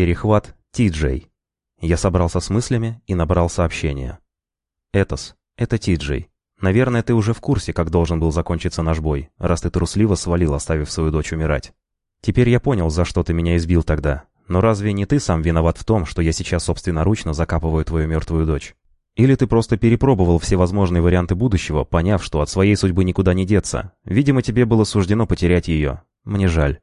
Перехват Ти-Джей. Я собрался с мыслями и набрал сообщение. «Этос, это Ти-Джей. Наверное, ты уже в курсе, как должен был закончиться наш бой, раз ты трусливо свалил, оставив свою дочь умирать. Теперь я понял, за что ты меня избил тогда. Но разве не ты сам виноват в том, что я сейчас собственноручно закапываю твою мертвую дочь? Или ты просто перепробовал все возможные варианты будущего, поняв, что от своей судьбы никуда не деться? Видимо, тебе было суждено потерять ее. Мне жаль.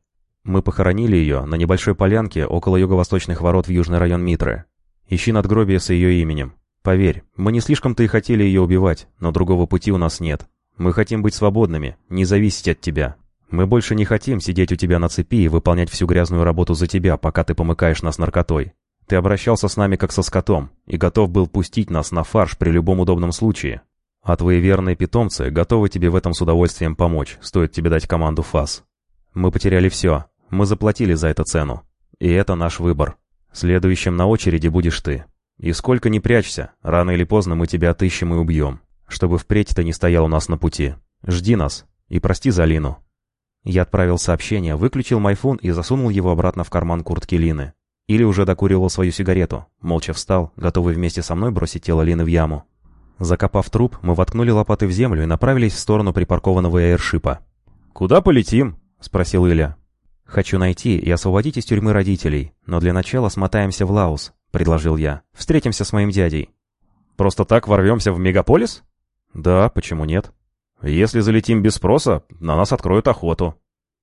Мы похоронили ее на небольшой полянке около юго-восточных ворот в южный район Митры. Ищи надгробие с ее именем. Поверь, мы не слишком-то и хотели ее убивать, но другого пути у нас нет. Мы хотим быть свободными, не зависеть от тебя. Мы больше не хотим сидеть у тебя на цепи и выполнять всю грязную работу за тебя, пока ты помыкаешь нас наркотой. Ты обращался с нами как со скотом и готов был пустить нас на фарш при любом удобном случае. А твои верные питомцы готовы тебе в этом с удовольствием помочь, стоит тебе дать команду ФАС. Мы потеряли все, мы заплатили за это цену. И это наш выбор. Следующим на очереди будешь ты. И сколько ни прячься, рано или поздно мы тебя отыщем и убьем, чтобы впредь ты не стоял у нас на пути. Жди нас и прости за Лину». Я отправил сообщение, выключил майфон и засунул его обратно в карман куртки Лины. Или уже докуривал свою сигарету, молча встал, готовый вместе со мной бросить тело Лины в яму. Закопав труп, мы воткнули лопаты в землю и направились в сторону припаркованного аэршипа. «Куда полетим?» — спросил Илья. «Хочу найти и освободить из тюрьмы родителей, но для начала смотаемся в Лаус», — предложил я. «Встретимся с моим дядей». «Просто так ворвемся в мегаполис?» «Да, почему нет?» «Если залетим без спроса, на нас откроют охоту».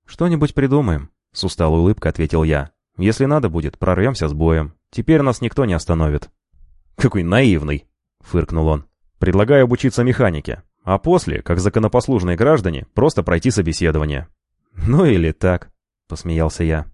«Что-нибудь придумаем», — с усталой улыбкой ответил я. «Если надо будет, прорвемся с боем. Теперь нас никто не остановит». «Какой наивный!» — фыркнул он. «Предлагаю обучиться механике, а после, как законопослушные граждане, просто пройти собеседование». «Ну или так», — посмеялся я.